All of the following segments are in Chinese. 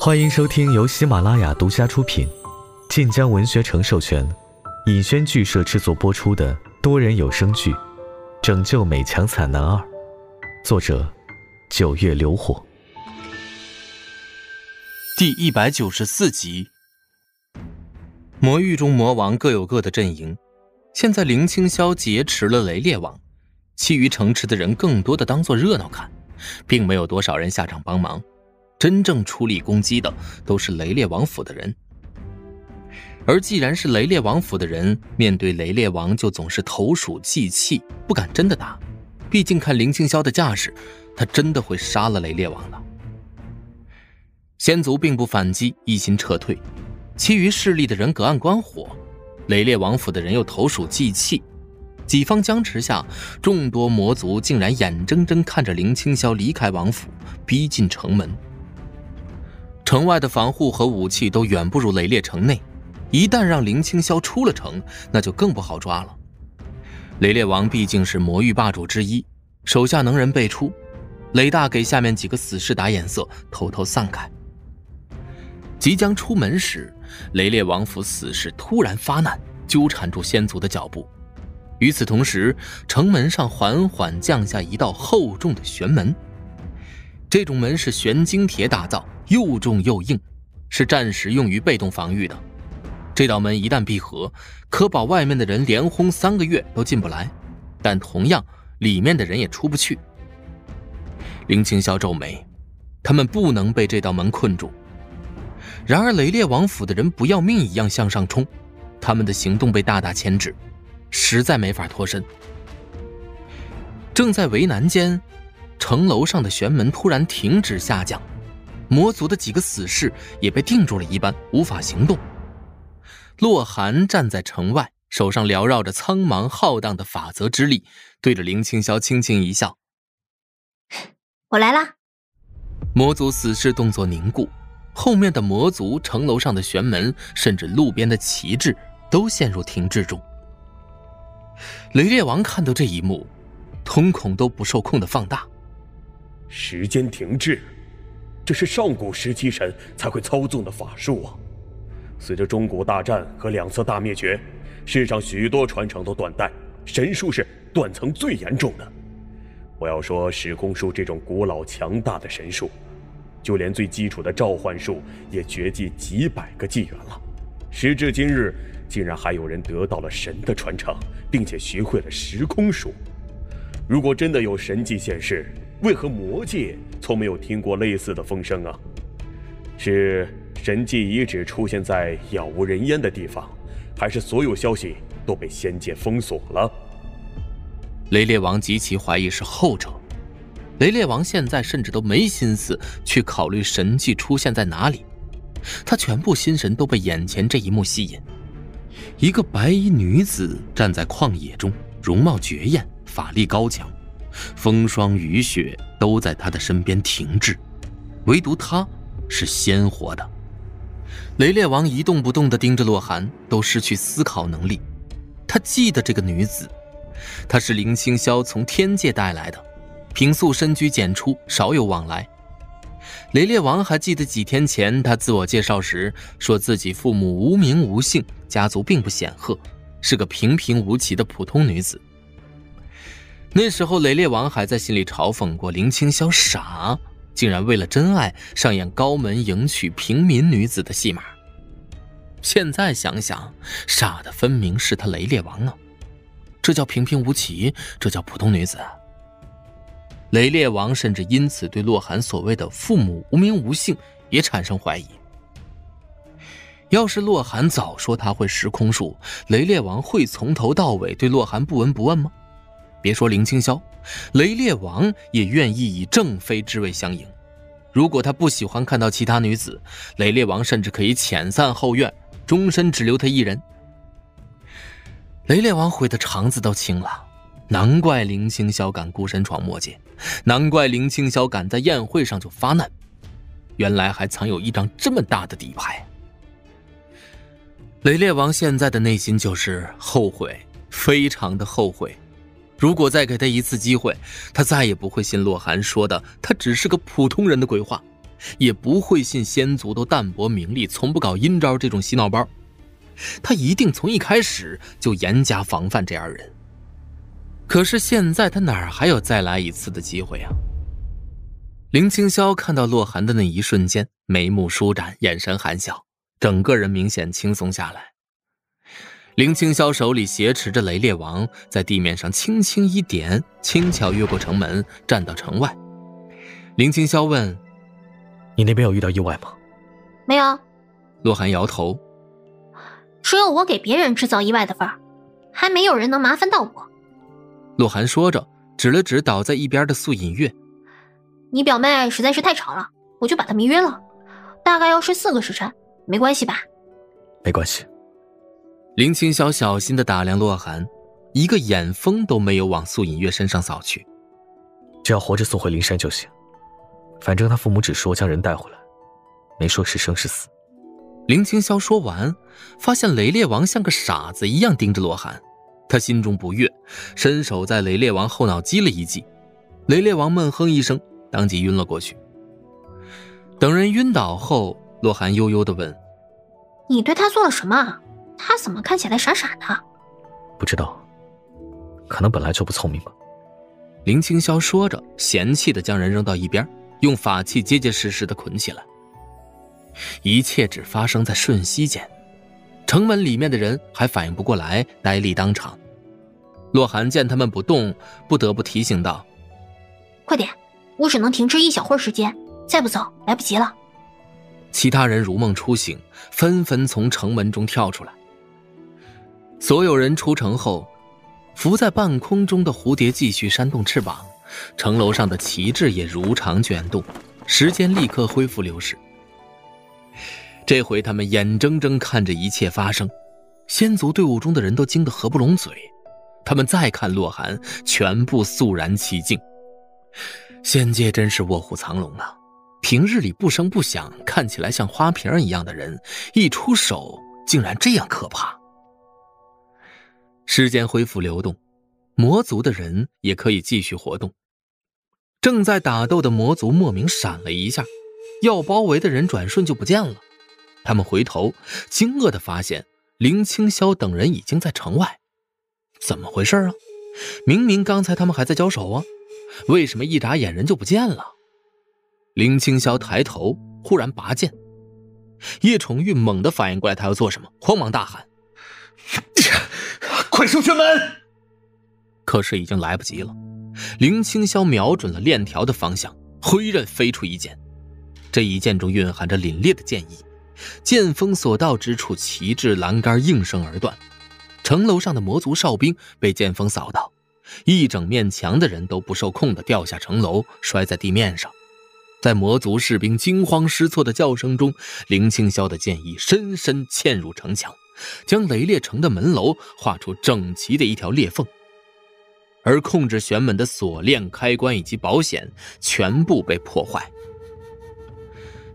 欢迎收听由喜马拉雅独家出品、晋江文学城授权、尹轩剧社制作播出的多人有声剧《拯救美强惨男二》，作者：九月流火，第一百九十四集。魔域中魔王各有各的阵营，现在林清霄劫持了雷烈王，其余城池的人更多的当做热闹看，并没有多少人下场帮忙。真正出力攻击的都是雷烈王府的人，而既然是雷烈王府的人，面对雷烈王就总是投鼠忌器，不敢真的打。毕竟看林清霄的架势，他真的会杀了雷烈王的。仙族并不反击，一心撤退，其余势力的人隔岸观火，雷烈王府的人又投鼠忌器，几方僵持下，众多魔族竟然眼睁睁看着林清霄离开王府，逼近城门。城外的防护和武器都远不如雷烈城内，一旦让林清霄出了城，那就更不好抓了。雷烈王毕竟是魔域霸主之一，手下能人辈出，雷大给下面几个死士打眼色，偷偷散开。即将出门时，雷烈王府死士突然发难，纠缠住先祖的脚步。与此同时，城门上缓缓降下一道厚重的玄门。这种门是玄晶铁打造，又重又硬，是战时用于被动防御的。这道门一旦闭合，可保外面的人连轰三个月都进不来，但同样里面的人也出不去。林清霄皱眉，他们不能被这道门困住。然而雷烈王府的人不要命一样向上冲，他们的行动被大大牵制，实在没法脱身。正在为难间。城楼上的玄门突然停止下降，魔族的几个死士也被定住了一般，无法行动。洛寒站在城外，手上缭绕着苍茫浩荡的法则之力，对着林清霄轻轻一笑：“我来啦。”魔族死士动作凝固，后面的魔族、城楼上的玄门，甚至路边的旗帜，都陷入停滞中。雷烈王看到这一幕，瞳孔都不受控的放大。时间停滞，这是上古时期神才会操纵的法术啊！随着中古大战和两次大灭绝，世上许多传承都断代，神术是断层最严重的。不要说时空术这种古老强大的神术，就连最基础的召唤术也绝迹几百个纪元了。时至今日，竟然还有人得到了神的传承，并且学会了时空术。如果真的有神迹现世，为何魔界从没有听过类似的风声啊？是神迹遗址出现在杳无人烟的地方，还是所有消息都被仙界封锁了？雷烈王极其怀疑是后者。雷烈王现在甚至都没心思去考虑神迹出现在哪里，他全部心神都被眼前这一幕吸引：一个白衣女子站在旷野中，容貌绝艳，法力高强。风霜雨雪都在他的身边停滞，唯独他是鲜活的。雷烈王一动不动地盯着洛寒，都失去思考能力。他记得这个女子，她是林清霄从天界带来的，平素深居简出，少有往来。雷烈王还记得几天前他自我介绍时，说自己父母无名无姓，家族并不显赫，是个平平无奇的普通女子。那时候，雷烈王还在心里嘲讽过林清霄傻，竟然为了真爱上演高门迎娶平民女子的戏码。现在想想，傻的分明是他雷烈王啊！这叫平平无奇，这叫普通女子。雷烈王甚至因此对洛寒所谓的父母无名无姓也产生怀疑。要是洛寒早说他会时空术，雷烈王会从头到尾对洛寒不闻不问吗？别说林清霄，雷烈王也愿意以正妃之位相迎。如果他不喜欢看到其他女子，雷烈王甚至可以遣散后院，终身只留他一人。雷烈王悔得肠子都青了，难怪林清霄敢孤身闯魔界，难怪林清霄敢在宴会上就发难，原来还藏有一张这么大的底牌。雷烈王现在的内心就是后悔，非常的后悔。如果再给他一次机会，他再也不会信洛寒说的他只是个普通人的鬼话。也不会信仙族都淡泊名利、从不搞阴招这种洗脑包。他一定从一开始就严加防范这二人。可是现在他哪还有再来一次的机会啊？林青霄看到洛寒的那一瞬间，眉目舒展，眼神含笑，整个人明显轻松下来。林青霄手里挟持着雷烈王，在地面上轻轻一点，轻巧越过城门，站到城外。林青霄问：“你那边有遇到意外吗？”“没有。”洛寒摇头。“只有我给别人制造意外的份儿，还没有人能麻烦到我。”洛寒说着，指了指倒在一边的素隐月：“你表妹实在是太吵了，我就把她迷晕了，大概要睡四个时辰，没关系吧？”“没关系。”林青霄小心的打量洛寒，一个眼风都没有往素隐月身上扫去。只要活着送回灵山就行，反正他父母只说将人带回来，没说是生是死。林青霄说完，发现雷烈王像个傻子一样盯着洛寒。他心中不悦，伸手在雷烈王后脑击了一记，雷烈王闷哼一声，当即晕了过去。等人晕倒后，洛寒悠悠地问：“你对他做了什么？他怎么看起来傻傻的？”“不知道，可能本来就不聪明吧。”林青霄说着，嫌弃的将人扔到一边，用法器结结实实的捆起来。一切只发生在瞬息间。城门里面的人还反应不过来，呆立当场。洛寒见他们不动，不得不提醒道：“快点，我只能停滞一小会儿时间，再不走来不及了。”其他人如梦初醒，纷纷从城门中跳出来。所有人出城后，浮在半空中的蝴蝶继续扇动翅膀，城楼上的旗帜也如常卷动，时间立刻恢复流逝。这回他们眼睁睁看着一切发生，仙族队伍中的人都惊得合不拢嘴。他们再看洛寒，全部肃然起敬。仙界真是卧虎藏龙啊！平日里不声不响，看起来像花瓶一样的人，一出手竟然这样可怕。时间恢复流动，魔族的人也可以继续活动。正在打斗的魔族莫名闪了一下，要包围的人转瞬就不见了。他们回头，惊愕的发现林青霄等人已经在城外，怎么回事啊？明明刚才他们还在交手啊，为什么一眨眼人就不见了？林青霄抬头，忽然拔剑。叶崇玉猛地反应过来他要做什么，慌忙大喊：“ 快收玄门！”可是已经来不及了。林青霄瞄准了链条的方向，挥刃飞出一剑，这一剑中蕴含着凛冽的剑意。剑锋所到之处，旗帜栏杆应声而断。城楼上的魔族哨兵被剑锋扫到，一整面墙的人都不受控的掉下城楼，摔在地面上。在魔族士兵惊慌失措的叫声中，林青霄的剑意深深嵌入城墙，将雷烈城的门楼画出整齐的一条裂缝。而控制玄门的锁链、开关以及保险全部被破坏。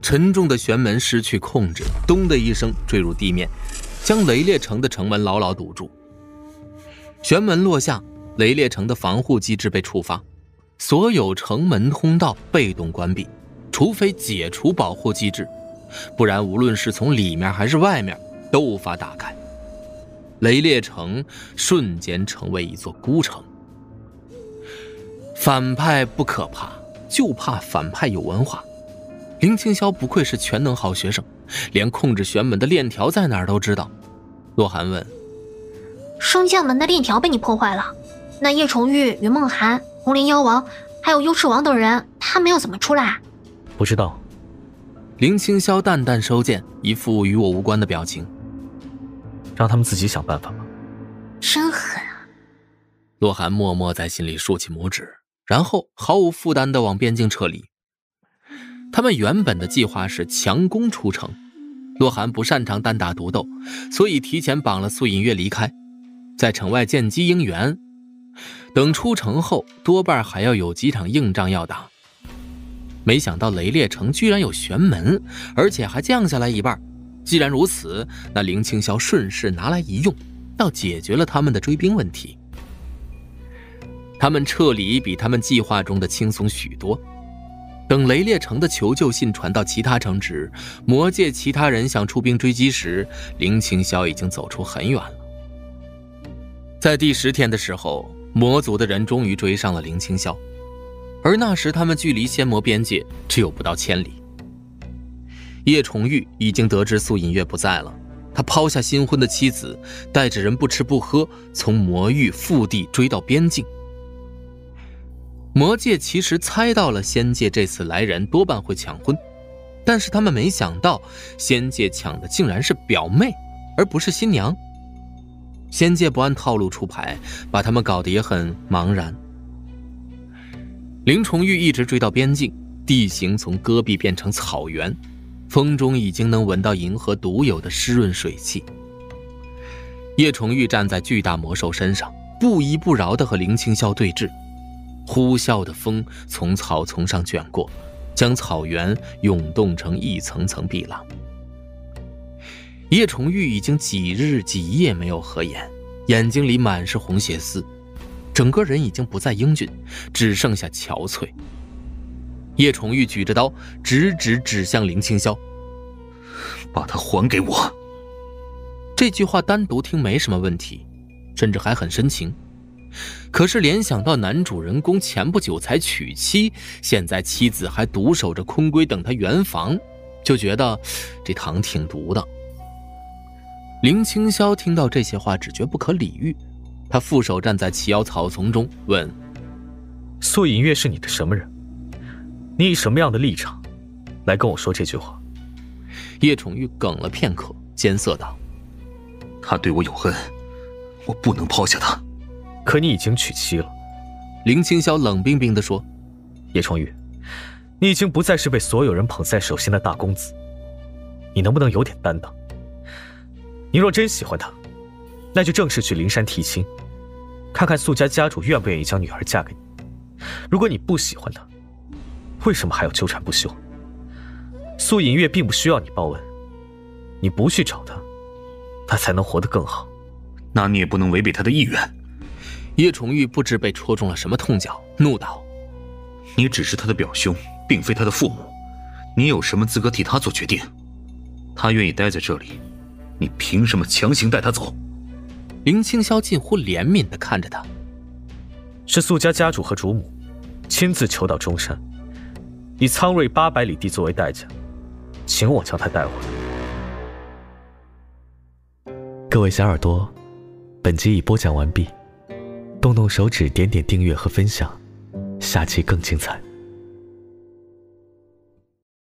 沉重的玄门失去控制，咚的一声坠入地面，将雷烈城的城门牢牢堵住。玄门落下，雷烈城的防护机制被触发，所有城门通道被动关闭，除非解除保护机制，不然无论是从里面还是外面都无法打开。雷烈城瞬间成为一座孤城。反派不可怕，就怕反派有文化。林青霄不愧是全能好学生，连控制玄门的链条在哪儿都知道。洛寒问：“升降门的链条被你破坏了，那叶崇玉、云梦寒、红莲妖王，还有幽赤王等人，他们要怎么出来？”不知道。林青霄淡淡收剑，一副与我无关的表情。让他们自己想办法吧。真狠啊！洛寒默默在心里竖起拇指，然后毫无负担的往边境撤离。他们原本的计划是强攻出城，洛寒不擅长单打独斗，所以提前绑了素隐月离开，在城外见机应援。等出城后，多半还要有几场硬仗要打。没想到雷烈城居然有玄门，而且还降下来一半。既然如此，那林青霄顺势拿来一用，倒解决了他们的追兵问题。他们撤离比他们计划中的轻松许多。等雷烈城的求救信传到其他城池，魔界其他人想出兵追击时，林青霄已经走出很远了。在第十天的时候，魔族的人终于追上了林青霄，而那时他们距离仙魔边界只有不到千里。叶崇玉已经得知苏隐月不在了，他抛下新婚的妻子，带着人不吃不喝，从魔域腹地追到边境。魔界其实猜到了仙界这次来人多半会抢婚，但是他们没想到仙界抢的竟然是表妹，而不是新娘。仙界不按套路出牌，把他们搞得也很茫然。林崇玉一直追到边境，地形从戈壁变成草原，风中已经能闻到银河独有的湿润水汽。叶崇玉站在巨大魔兽身上，不依不饶地和林青霄对峙。呼啸的风从草丛上卷过，将草原涌动成一层层碧浪。叶崇玉已经几日几夜没有合眼，眼睛里满是红血丝，整个人已经不再英俊，只剩下憔悴。叶崇玉举着刀，直直指向林青霄：“把他还给我。”这句话单独听没什么问题，甚至还很深情。可是联想到男主人公前不久才娶妻，现在妻子还独守着空闺等他圆房，就觉得这糖挺毒的。林青霄听到这些话，只觉不可理喻。他负手站在齐腰草丛中，问：“素隐月是你的什么人？你以什么样的立场来跟我说这句话？”叶宠玉哽了片刻，艰涩道：“他对我有恩，我不能抛下他。”可你已经娶妻了，林青霄冷冰冰地说：“叶崇玉，你已经不再是被所有人捧在手心的大公子，你能不能有点担当？你若真喜欢他，那就正式去灵山提亲，看看苏家家主愿不愿意将女儿嫁给你。如果你不喜欢他，为什么还要纠缠不休？苏隐月并不需要你报恩，你不去找他，他才能活得更好。那你也不能违背他的意愿。”叶崇玉不知被戳中了什么痛脚，怒道：“你只是他的表兄，并非他的父母，你有什么资格替他做决定？他愿意待在这里，你凭什么强行带他走？”林青霄近乎怜悯地看着他：“是苏家家主和主母亲自求到中山，以苍瑞八百里地作为代价，请我将他带回。”各位小耳朵，本集已播讲完毕。动动手指，点点订阅和分享，下期更精彩。